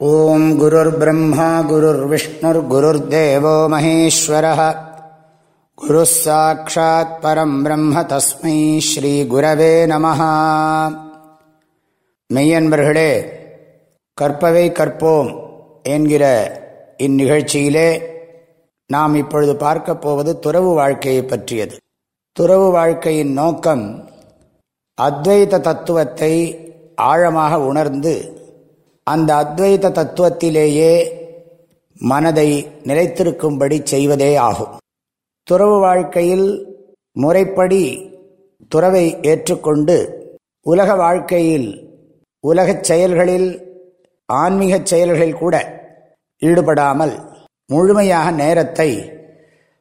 ॐ गुरुर्ब्रह्मा गुरुर्विष्णुर्गुरुर्देवो महेश्वरः गुरुः साक्षात् परम् ब्रह्म तस्मै ஸ்ரீகுரவே நம மெய்யன்பர்களே கற்பவை கற்போம் என்கிற இந்நிகழ்ச்சியிலே நாம் இப்பொழுது பார்க்கப் போவது துறவு வாழ்க்கையை பற்றியது துறவு வாழ்க்கையின் நோக்கம் அத்வைத தத்துவத்தை ஆழமாக உணர்ந்து அந்த அத்வைத தத்துவத்திலேயே மனதை நிலைத்திருக்கும்படி செய்வதே ஆகும். துறவு வாழ்க்கையில் முறைப்படி துறவை ஏற்றுக்கொண்டு உலக வாழ்க்கையில் உலகச் செயல்களில் ஆன்மீகச் செயல்களில் கூட ஈடுபடாமல் முழுமையாக நேரத்தை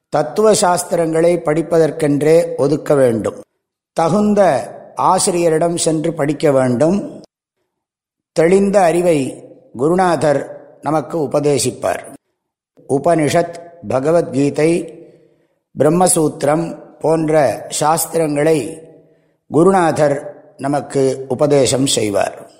தத்துவ சாஸ்திரங்களை படிப்பதற்கென்றே ஒதுக்க வேண்டும். தகுந்த ஆசிரியரிடம் சென்று படிக்க வேண்டும். தெளிந்த அறிவை குருநாதர் நமக்கு உபதேசிப்பார். உபனிஷத் பகவத்கீதை பிரம்மசூத்திரம் போன்ற சாஸ்திரங்களை குருநாதர் நமக்கு உபதேசம் செய்வார்.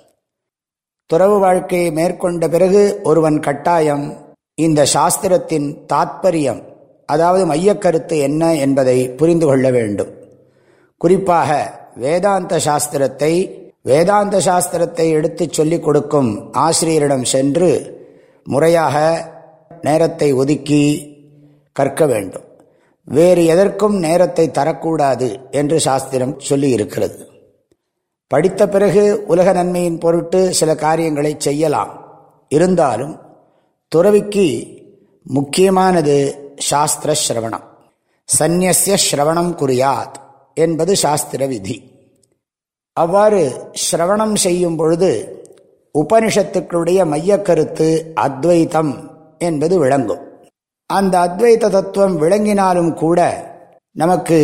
துறவு வாழ்க்கையை மேற்கொண்ட பிறகு ஒருவன் கட்டாயம் இந்த சாஸ்திரத்தின் தாத்பரியம் அதாவது மையக்கருத்து என்ன என்பதை புரிந்து கொள்ள வேண்டும். குறிப்பாக வேதாந்த சாஸ்திரத்தை வேதாந்த சாஸ்திரத்தை எடுத்து சொல்லிக் கொடுக்கும் ஆசிரியரிடம் சென்று முறையாக நேரத்தை ஒதுக்கி கற்க வேண்டும். வேறு எதற்கும் நேரத்தை தரக்கூடாது என்று சாஸ்திரம் சொல்லி இருக்கிறது படித்த பிறகு உலக நன்மையின் பொருட்டு சில காரியங்களை செய்யலாம். இருந்தாலும் துறவிக்கு முக்கியமானது சாஸ்திர சிரவணம் சந்நியசிய ஸ்ரவணம் குறியாத் என்பது சாஸ்திர விதி. அவ்வாறு சிரவணம் செய்யும் பொழுது உபனிஷத்துக்களுடைய மையக்கருத்து அத்வைத்தம் என்பது விளங்கும். அந்த அத்வைத தத்துவம் விளங்கினாலும் கூட நமக்கு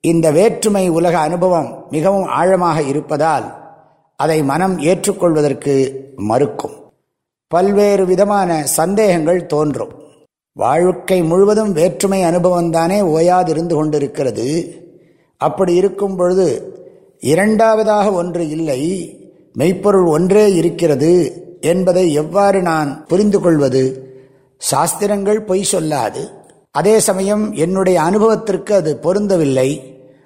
இந்த வேற்றுமை உலக அனுபவம் மிகவும் ஆழமாக இருப்பதால் அதை மனம் ஏற்றுக்கொள்வதற்கு மறுக்கும். பல்வேறு விதமான சந்தேகங்கள் தோன்றும். வாழ்க்கை முழுவதும் வேற்றுமை அனுபவம்தானே ஓயாதிருந்து கொண்டிருக்கிறது. அப்படி இருக்கும் பொழுது இரண்டாவதாக ஒன்று இல்லை. மெய்ப்பொருள் ஒன்றே இருக்கிறது என்பதை எவ்வாறு நான் புரிந்து கொள்வது? சாஸ்திரங்கள் பொய் சொல்லாது. அதே சமயம் என்னுடைய அனுபவத்திற்கு அது பொருந்தவில்லை.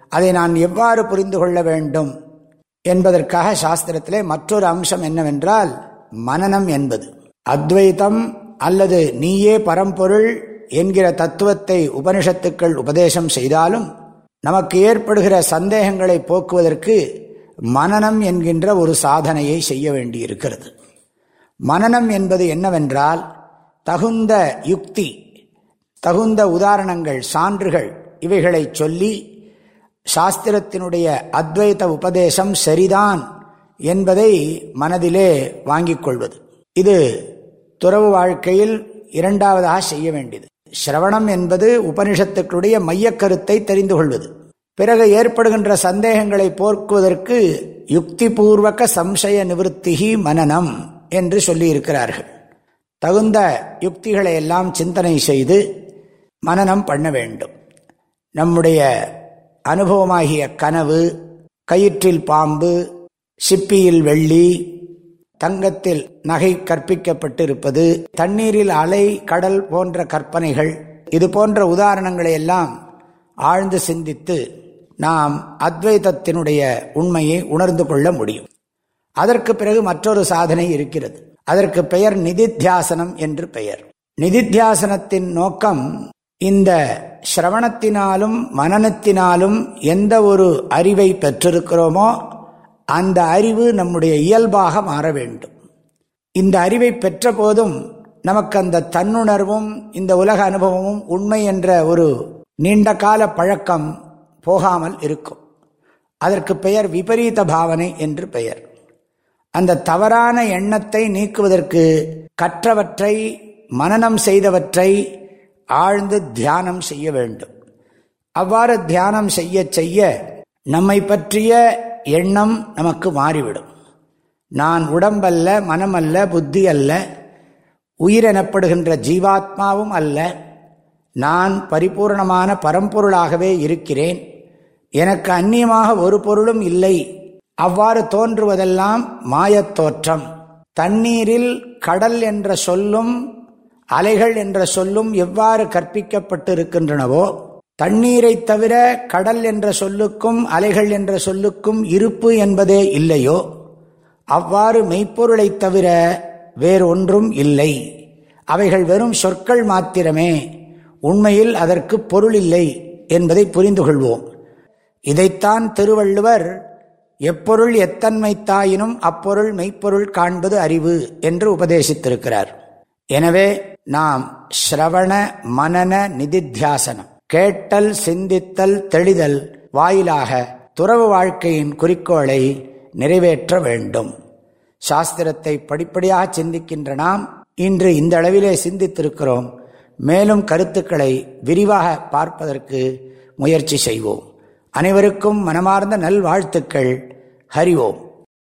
அதை நான் எவ்வாறு புரிந்து கொள்ள வேண்டும்? என்பதற்காக சாஸ்திரத்திலே மற்றொரு அம்சம் என்னவென்றால் மனநம் என்பது. அத்வைதம் அல்லது நீயே பரம்பொருள் என்கிற தத்துவத்தை உபனிஷத்துக்கள் உபதேசம் செய்தாலும் நமக்கு ஏற்படுகிற சந்தேகங்களை போக்குவதற்கு மனநம் என்கின்ற ஒரு சாதனையை செய்ய வேண்டியிருக்கிறது. மனநம் என்பது என்னவென்றால் தகுந்த யுக்தி தகுந்த உதாரணங்கள் சான்றுகள் இவைகளை சொல்லி சாஸ்திரத்தினுடைய அத்வைத உபதேசம் சரிதான் என்பதை மனதிலே வாங்கிக் கொள்வது. இது துறவு வாழ்க்கையில் இரண்டாவதாக செய்ய வேண்டியது. ஸ்ரவணம் என்பது உபனிஷத்துக்களுடைய மையக்கருத்தை தெரிந்து கொள்வது. பிறகு ஏற்படுகின்ற சந்தேகங்களை போக்குவதற்கு யுக்தி பூர்வக சம்சய நிவர்த்திகி மனநம் என்று சொல்லியிருக்கிறார்கள். தகுந்த யுக்திகளை எல்லாம் சிந்தனை செய்து மனநம் பண்ண வேண்டும். நம்முடைய அனுபவமாகிய கனவு கயிற்றில் பாம்பு சிப்பியில் வெள்ளி தங்கத்தில் நகை கற்பிக்கப்பட்டிருப்பது தண்ணீரில் அலை கடல் போன்ற கற்பனைகள் இது போன்ற உதாரணங்களை எல்லாம் ஆழ்ந்து சிந்தித்து நாம் அத்வைதத்தினுடைய உண்மையை உணர்ந்து கொள்ள முடியும். அதற்கு பிறகு மற்றொரு சாதனை இருக்கிறது. அதற்கு பெயர் நிதித்தியாசனம் என்று பெயர். நிதித்தியாசனத்தின் நோக்கம் இந்த சிரவணத்தினாலும் மனநத்தினாலும் எந்த ஒரு அறிவை பெற்றிருக்கிறோமோ அந்த அறிவு நம்முடைய இயல்பாக மாற வேண்டும். இந்த அறிவை பெற்ற போதும் நமக்கு அந்த தன்னுணர்வும் இந்த உலக அனுபவமும் உண்மை என்ற ஒரு நீண்ட கால பழக்கம் போகாமல் இருக்கும். அதற்கு பெயர் விபரீத பாவனை என்று பெயர். அந்த தவறான எண்ணத்தை நீக்குவதற்கு கற்றவற்றை மனநம் செய்தவற்றை ஆழ்ந்து தியானம் செய்ய வேண்டும். அவ்வாறு தியானம் செய்ய செய்ய நம்மை பற்றிய எண்ணம் நமக்கு மாறிவிடும். நான் உடம்பல்ல மனமல்ல புத்தி அல்ல உயிரெனப்படுகின்ற ஜீவாத்மாவும் அல்ல. நான் பரிபூர்ணமான பரம்பொருளாகவே இருக்கிறேன். எனக்கு அந்நியமாக ஒரு பொருளும் இல்லை. அவ்வாறு தோன்றுவதெல்லாம் மாயத் தோற்றம். தண்ணீரில் கடல் என்ற சொல்லும் அலைகள் என்ற சொல்லும் எவ்வாறு கற்பிக்கப்பட்டிருக்கின்றனவோ தண்ணீரை தவிர கடல் என்ற சொல்லுக்கும் அலைகள் என்ற சொல்லுக்கும் இருப்பு என்பதே இல்லையோ? அவ்வாறு மெய்ப்பொருளைத் தவிர வேறொன்றும் இல்லை. அவைகள் வெறும் சொற்கள் மாத்திரமே. உண்மையில் அதற்கு பொருள் இல்லை என்பதை புரிந்து கொள்வோம் இதைத்தான் திருவள்ளுவர் எப்பொருள் எத்தன்மை தாயினும் அப்பொருள் மெய்ப்பொருள் காண்பது அறிவு என்று உபதேசித்திருக்கிறார். எனவே நாம் ஸ்ரவண மனன நிதித்தியாசனம். கேட்டல் சிந்தித்தல் தெளிதல் வாயிலாக துறவு வாழ்க்கையின் குறிக்கோளை நிறைவேற்ற வேண்டும். சாஸ்திரத்தை படிப்படியாக சிந்திக்கின்ற நாம் இன்று இந்த அளவிலே சிந்தித்திருக்கிறோம். மேலும் கருத்துக்களை விரிவாக பார்ப்பதற்கு முயற்சி செய்வோம். அனைவருக்கும் மனமார்ந்த நல்வாழ்த்துக்கள். ஹரி